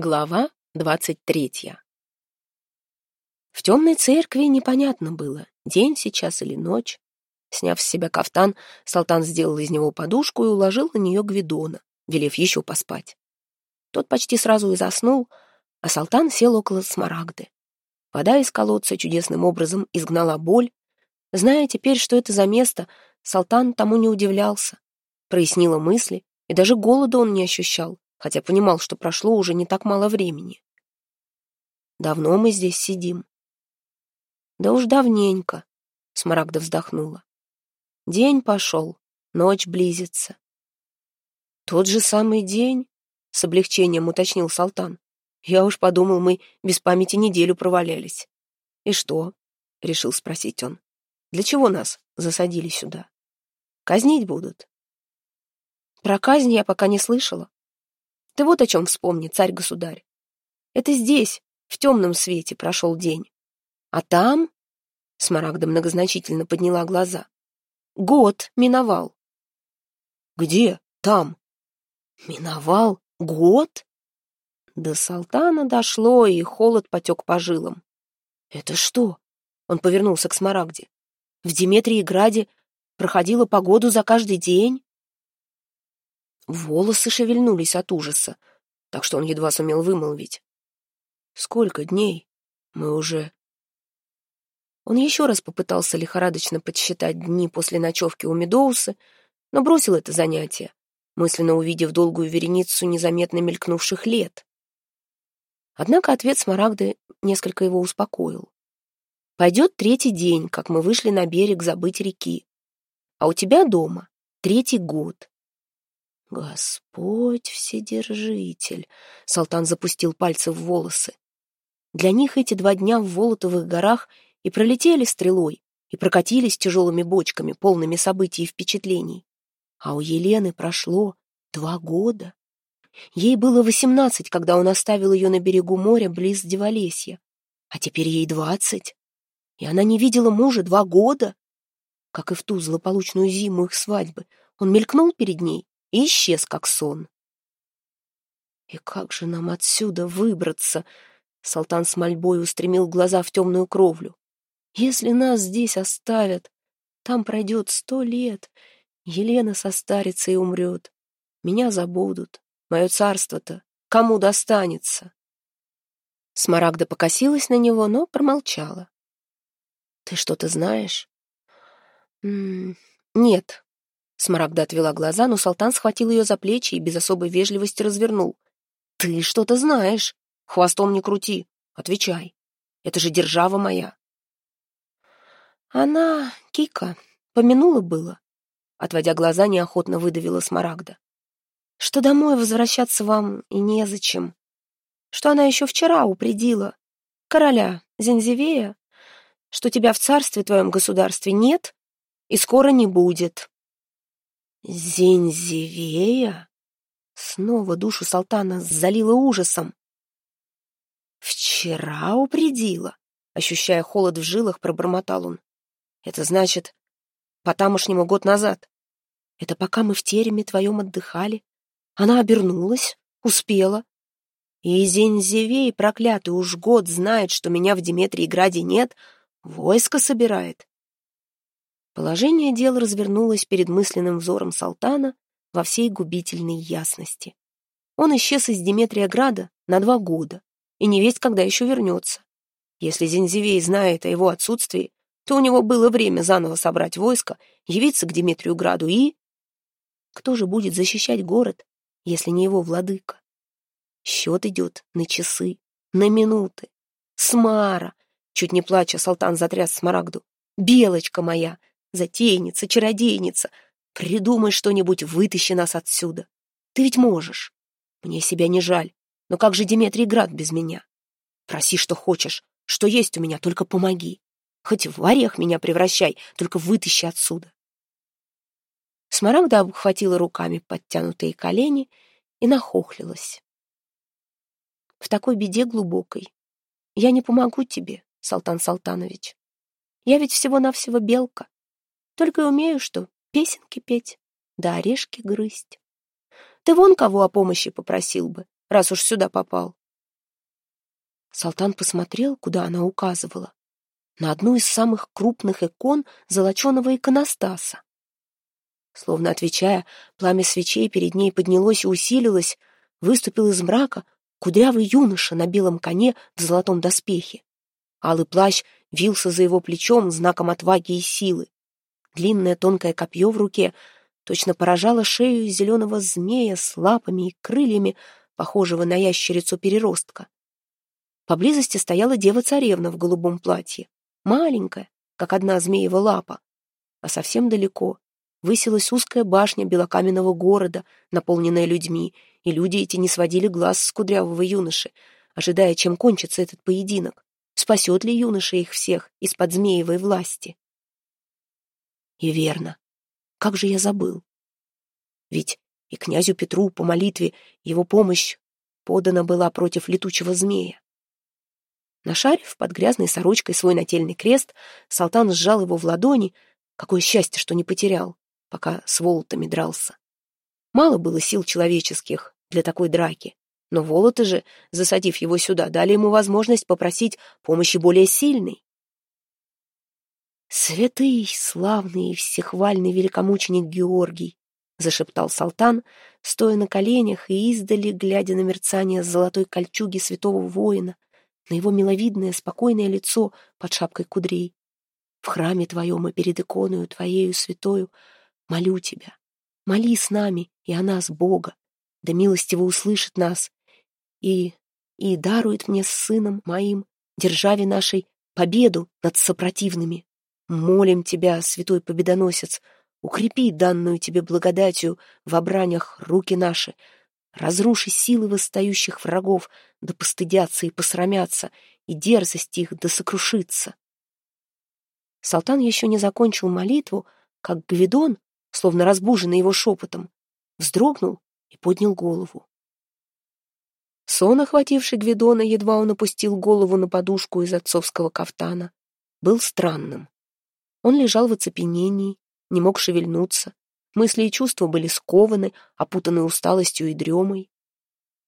Глава двадцать третья. В темной церкви непонятно было, день сейчас или ночь. Сняв с себя кафтан, Салтан сделал из него подушку и уложил на нее Гвидона, велев еще поспать. Тот почти сразу и заснул, а Салтан сел около смарагды. Вода из колодца чудесным образом изгнала боль. Зная теперь, что это за место, Салтан тому не удивлялся. Прояснила мысли, и даже голода он не ощущал хотя понимал, что прошло уже не так мало времени. «Давно мы здесь сидим?» «Да уж давненько», — Смарагда вздохнула. «День пошел, ночь близится». «Тот же самый день?» — с облегчением уточнил Салтан. «Я уж подумал, мы без памяти неделю провалялись». «И что?» — решил спросить он. «Для чего нас засадили сюда? Казнить будут?» Про казнь я пока не слышала. Ты вот о чем вспомни, царь-государь. Это здесь, в темном свете, прошел день. А там... Смарагда многозначительно подняла глаза. Год миновал. Где? Там. Миновал? Год? До Салтана дошло, и холод потек по жилам. Это что? Он повернулся к Смарагде. В Диметрии Граде проходила погоду за каждый день? Волосы шевельнулись от ужаса, так что он едва сумел вымолвить. «Сколько дней? Мы уже...» Он еще раз попытался лихорадочно подсчитать дни после ночевки у Медоуса, но бросил это занятие, мысленно увидев долгую вереницу незаметно мелькнувших лет. Однако ответ Смарагды несколько его успокоил. «Пойдет третий день, как мы вышли на берег забыть реки, а у тебя дома третий год, Господь Вседержитель! Салтан запустил пальцы в волосы. Для них эти два дня в Волотовых горах и пролетели стрелой, и прокатились тяжелыми бочками, полными событий и впечатлений. А у Елены прошло два года. Ей было восемнадцать, когда он оставил ее на берегу моря близ Деволесья. А теперь ей двадцать. И она не видела мужа два года. Как и в ту злополучную зиму их свадьбы, он мелькнул перед ней, и исчез, как сон. «И как же нам отсюда выбраться?» Салтан с мольбой устремил глаза в темную кровлю. «Если нас здесь оставят, там пройдет сто лет, Елена состарится и умрет. Меня забудут. Мое царство-то кому достанется?» Смарагда покосилась на него, но промолчала. «Ты что-то знаешь?» «Нет», Смарагда отвела глаза, но Салтан схватил ее за плечи и без особой вежливости развернул. «Ты что-то знаешь. Хвостом не крути. Отвечай. Это же держава моя». «Она, Кика, помянула было», — отводя глаза, неохотно выдавила Смарагда. «Что домой возвращаться вам и незачем. Что она еще вчера упредила короля Зензивея, что тебя в царстве твоем государстве нет и скоро не будет». Зензивея? Снова душу Салтана залила ужасом. Вчера упредила, ощущая холод в жилах, пробормотал он. Это значит, по-тамошнему год назад. Это пока мы в тереме твоем отдыхали. Она обернулась, успела. И Зензивей, проклятый, уж год знает, что меня в Диметрии Граде нет, войско собирает. Положение дел развернулось перед мысленным взором Салтана во всей губительной ясности. Он исчез из Диметрия на два года, и не весть, когда еще вернется. Если Зензивей знает о его отсутствии, то у него было время заново собрать войско, явиться к Диметрию Граду и... Кто же будет защищать город, если не его владыка? Счет идет на часы, на минуты. Смара! Чуть не плача, Салтан затряс Смарагду. Белочка моя! Затейница, чародейница. Придумай что-нибудь, вытащи нас отсюда. Ты ведь можешь. Мне себя не жаль. Но как же Диметрий Град без меня? Проси, что хочешь. Что есть у меня, только помоги. Хоть в орех меня превращай, только вытащи отсюда. Смарагда обхватила руками подтянутые колени и нахохлилась. В такой беде глубокой я не помогу тебе, Салтан Салтанович. Я ведь всего-навсего белка. Только и умею, что песенки петь, да орешки грызть. Ты вон кого о помощи попросил бы, раз уж сюда попал. Салтан посмотрел, куда она указывала. На одну из самых крупных икон золоченого иконостаса. Словно отвечая, пламя свечей перед ней поднялось и усилилось, выступил из мрака кудрявый юноша на белом коне в золотом доспехе. Алый плащ вился за его плечом знаком отваги и силы. Длинное тонкое копье в руке точно поражало шею зеленого змея с лапами и крыльями, похожего на ящерицу переростка. Поблизости стояла дева-царевна в голубом платье, маленькая, как одна змеева лапа, а совсем далеко высилась узкая башня белокаменного города, наполненная людьми, и люди эти не сводили глаз с кудрявого юноши, ожидая, чем кончится этот поединок, спасет ли юноша их всех из-под змеевой власти. И верно, как же я забыл. Ведь и князю Петру по молитве его помощь подана была против летучего змея. Нашарив под грязной сорочкой свой нательный крест, Салтан сжал его в ладони, какое счастье, что не потерял, пока с волотами дрался. Мало было сил человеческих для такой драки, но волоты же, засадив его сюда, дали ему возможность попросить помощи более сильной. «Святый, славный и всехвальный великомученик Георгий!» — зашептал Салтан, стоя на коленях и издали, глядя на мерцание золотой кольчуги святого воина, на его миловидное, спокойное лицо под шапкой кудрей. «В храме твоем и перед иконою твоею святою молю тебя, моли с нами и о нас Бога, да милостиво услышит нас и, и дарует мне с сыном моим, державе нашей, победу над сопротивными. Молим тебя, святой победоносец, укрепи данную тебе благодатью в обранях руки наши, разруши силы восстающих врагов, да постыдятся и посрамятся, и дерзость их да сокрушится. Салтан еще не закончил молитву, как Гвидон, словно разбуженный его шепотом, вздрогнул и поднял голову. Сон, охвативший Гвидона, едва он опустил голову на подушку из отцовского кафтана, был странным. Он лежал в оцепенении, не мог шевельнуться, мысли и чувства были скованы, опутаны усталостью и дремой.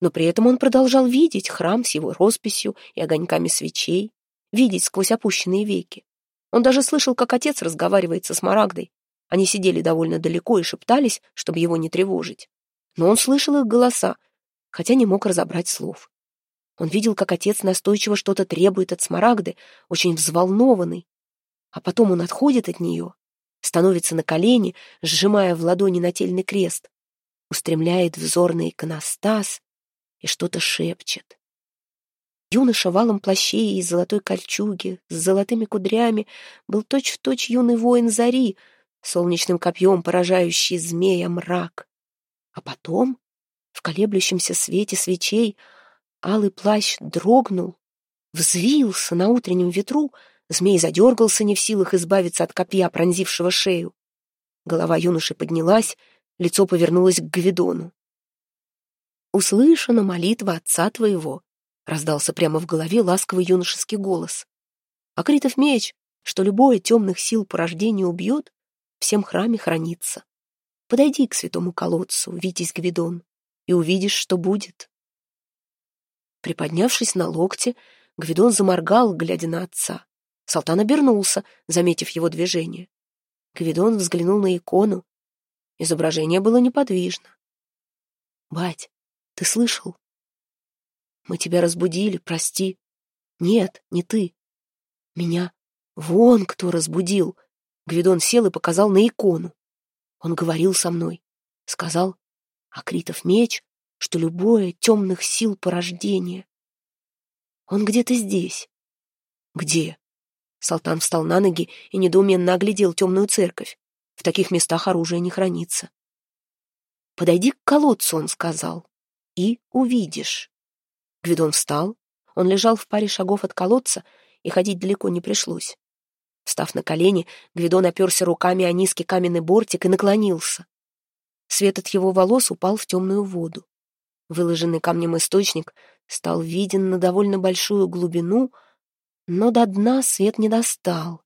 Но при этом он продолжал видеть храм с его росписью и огоньками свечей, видеть сквозь опущенные веки. Он даже слышал, как отец разговаривает со Смарагдой. Они сидели довольно далеко и шептались, чтобы его не тревожить. Но он слышал их голоса, хотя не мог разобрать слов. Он видел, как отец настойчиво что-то требует от Смарагды, очень взволнованный, а потом он отходит от нее, становится на колени, сжимая в ладони нательный крест, устремляет взор на иконостас и что-то шепчет. Юноша валом плащей из золотой кольчуги, с золотыми кудрями, был точь-в-точь точь юный воин Зари, солнечным копьем поражающий змея мрак. А потом, в колеблющемся свете свечей, алый плащ дрогнул, взвился на утреннем ветру, Змей задергался, не в силах избавиться от копья, пронзившего шею. Голова юноши поднялась, лицо повернулось к Гвидону. «Услышана молитва отца твоего», — раздался прямо в голове ласковый юношеский голос. «Акритов меч, что любое темных сил порождения убьет, всем храме хранится. Подойди к святому колодцу, Витязь Гвидон, и увидишь, что будет». Приподнявшись на локте, Гвидон заморгал, глядя на отца. Салтан обернулся, заметив его движение. Гвидон взглянул на икону. Изображение было неподвижно. «Бать, ты слышал? Мы тебя разбудили, прости. Нет, не ты. Меня вон кто разбудил». Гвидон сел и показал на икону. Он говорил со мной. Сказал, Акритов меч, что любое темных сил порождения. Он где-то здесь. Где? Салтан встал на ноги и недоуменно оглядел темную церковь. В таких местах оружие не хранится. «Подойди к колодцу», — он сказал, — «и увидишь». Гвидон встал. Он лежал в паре шагов от колодца, и ходить далеко не пришлось. Встав на колени, Гвидон оперся руками о низкий каменный бортик и наклонился. Свет от его волос упал в темную воду. Выложенный камнем источник стал виден на довольно большую глубину — но до дна свет не достал.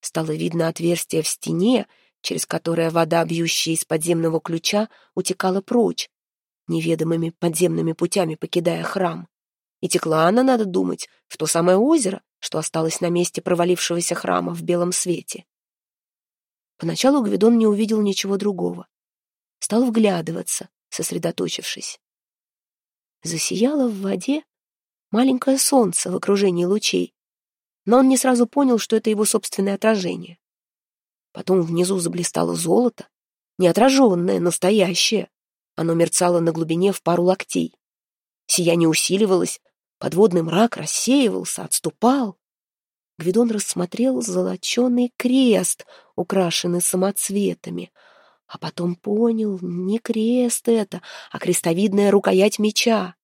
Стало видно отверстие в стене, через которое вода, бьющая из подземного ключа, утекала прочь, неведомыми подземными путями покидая храм. И текла она, надо думать, в то самое озеро, что осталось на месте провалившегося храма в белом свете. Поначалу Гвидон не увидел ничего другого. Стал вглядываться, сосредоточившись. Засияло в воде маленькое солнце в окружении лучей, но он не сразу понял, что это его собственное отражение. Потом внизу заблистало золото, не отраженное, настоящее. Оно мерцало на глубине в пару локтей. Сияние усиливалось, подводный мрак рассеивался, отступал. Гвидон рассмотрел золоченый крест, украшенный самоцветами, а потом понял, не крест это, а крестовидная рукоять меча.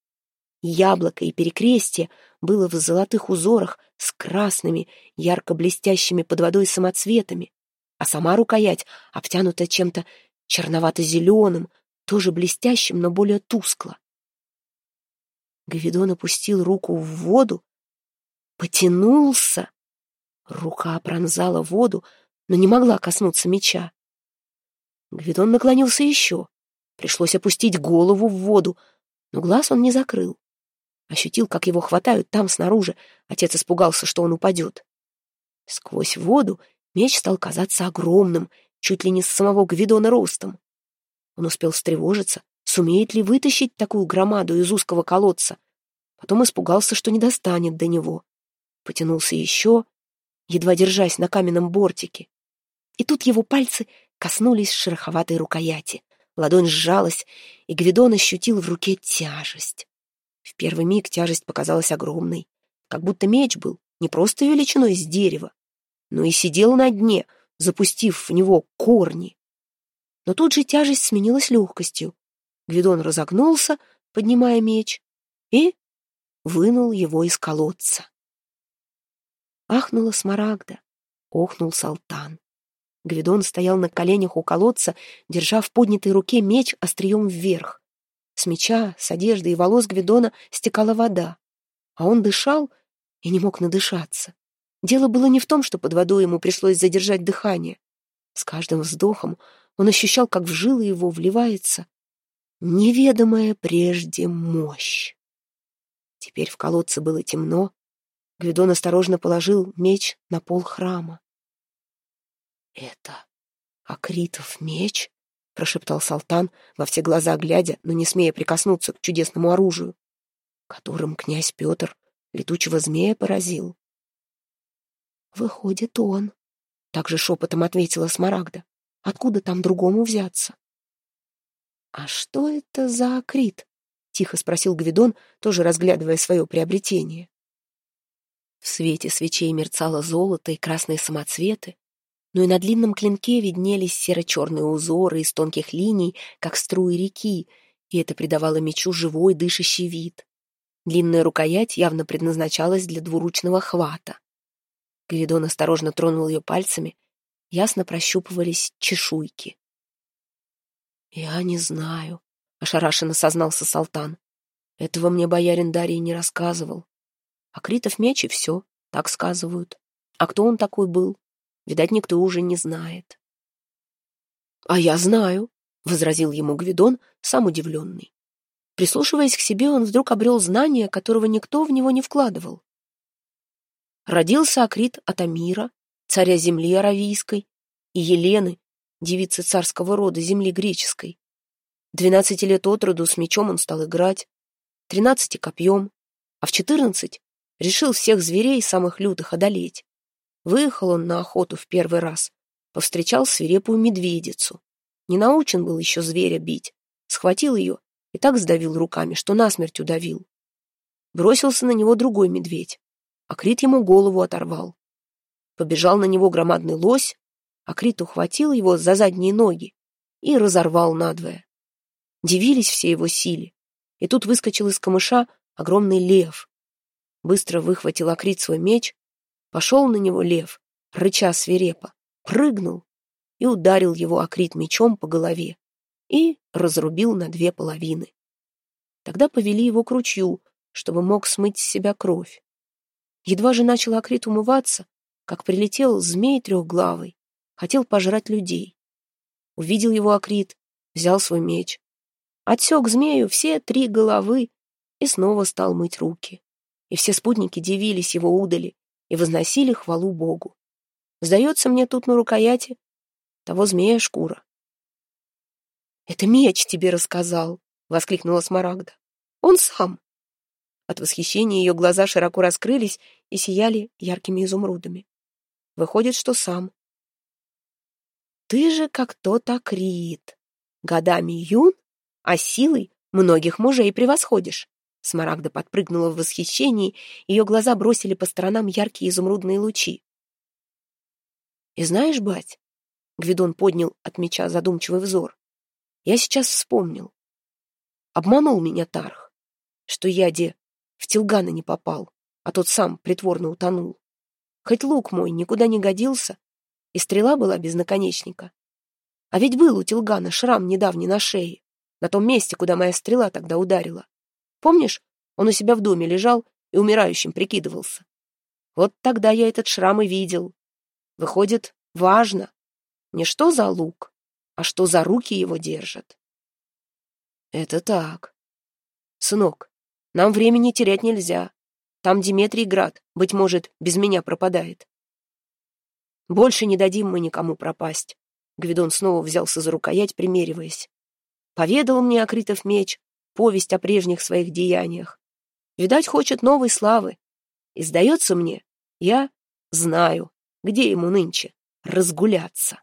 Яблоко и перекрестие было в золотых узорах с красными, ярко блестящими под водой самоцветами, а сама рукоять обтянута чем-то черновато-зеленым, тоже блестящим, но более тускло. Гавидон опустил руку в воду, потянулся. Рука пронзала воду, но не могла коснуться меча. Гвидон наклонился еще. Пришлось опустить голову в воду, но глаз он не закрыл. Ощутил, как его хватают там, снаружи. Отец испугался, что он упадет. Сквозь воду меч стал казаться огромным, чуть ли не с самого Гвидона ростом. Он успел встревожиться, сумеет ли вытащить такую громаду из узкого колодца. Потом испугался, что не достанет до него. Потянулся еще, едва держась на каменном бортике. И тут его пальцы коснулись шероховатой рукояти. Ладонь сжалась, и Гвидон ощутил в руке тяжесть. В первый миг тяжесть показалась огромной, как будто меч был не просто величиной с дерева, но и сидел на дне, запустив в него корни. Но тут же тяжесть сменилась легкостью. Гвидон разогнулся, поднимая меч, и вынул его из колодца. Ахнула Смарагда, охнул Салтан. Гвидон стоял на коленях у колодца, держа в поднятой руке меч острием вверх. С меча, с одежды и волос Гвидона стекала вода, а он дышал и не мог надышаться. Дело было не в том, что под водой ему пришлось задержать дыхание. С каждым вздохом он ощущал, как в жилы его вливается неведомая прежде мощь. Теперь в колодце было темно. Гвидон осторожно положил меч на пол храма. «Это Акритов меч?» — прошептал Салтан, во все глаза глядя, но не смея прикоснуться к чудесному оружию, которым князь Петр летучего змея поразил. «Выходит, он», — также шепотом ответила Смарагда. «Откуда там другому взяться?» «А что это за акрит?» — тихо спросил Гвидон, тоже разглядывая свое приобретение. В свете свечей мерцало золото и красные самоцветы, но и на длинном клинке виднелись серо-черные узоры из тонких линий, как струи реки, и это придавало мечу живой дышащий вид. Длинная рукоять явно предназначалась для двуручного хвата. Гвидон осторожно тронул ее пальцами, ясно прощупывались чешуйки. «Я не знаю», — ошарашенно сознался Салтан. «Этого мне боярин Дарий не рассказывал. Акритов меч и все, так сказывают. А кто он такой был, Видать, никто уже не знает. «А я знаю», — возразил ему Гвидон, сам удивленный. Прислушиваясь к себе, он вдруг обрел знание, которого никто в него не вкладывал. Родился Акрит от Амира, царя земли Аравийской, и Елены, девицы царского рода земли греческой. Двенадцати лет от роду с мечом он стал играть, тринадцати копьем, а в четырнадцать решил всех зверей самых лютых одолеть. Выехал он на охоту в первый раз, повстречал свирепую медведицу. Не научен был еще зверя бить. Схватил ее и так сдавил руками, что насмерть удавил. Бросился на него другой медведь, а Крит ему голову оторвал. Побежал на него громадный лось, а Крит ухватил его за задние ноги и разорвал надвое. Дивились все его силе, и тут выскочил из камыша огромный лев. Быстро выхватил Акрит свой меч Пошел на него лев, рыча свирепо, прыгнул и ударил его Акрит мечом по голове и разрубил на две половины. Тогда повели его к ручью, чтобы мог смыть с себя кровь. Едва же начал Акрит умываться, как прилетел змей трехглавый, хотел пожрать людей. Увидел его Акрит, взял свой меч, отсек змею все три головы и снова стал мыть руки. и все спутники дивились его удали и возносили хвалу Богу. Сдается мне тут на рукояти того змея шкура. «Это меч тебе рассказал!» — воскликнула Смарагда. «Он сам!» От восхищения ее глаза широко раскрылись и сияли яркими изумрудами. Выходит, что сам. «Ты же как тот Акрит, годами юн, а силой многих мужей превосходишь!» Смарагда подпрыгнула в восхищении, ее глаза бросили по сторонам яркие изумрудные лучи. «И знаешь, бать, Гвидон поднял от меча задумчивый взор. Я сейчас вспомнил. Обманул меня Тарх, что я, де, в Тилгана не попал, а тот сам притворно утонул. Хоть лук мой никуда не годился, и стрела была без наконечника. А ведь был у Тилгана шрам недавний на шее, на том месте, куда моя стрела тогда ударила. Помнишь, он у себя в доме лежал и умирающим прикидывался. Вот тогда я этот шрам и видел. Выходит, важно, не что за лук, а что за руки его держат. Это так. Сынок, нам времени терять нельзя. Там Диметрий Град, быть может, без меня пропадает. Больше не дадим мы никому пропасть. Гвидон снова взялся за рукоять, примериваясь. Поведал мне Акритов меч, повесть о прежних своих деяниях. Видать, хочет новой славы. И, сдается мне, я знаю, где ему нынче разгуляться.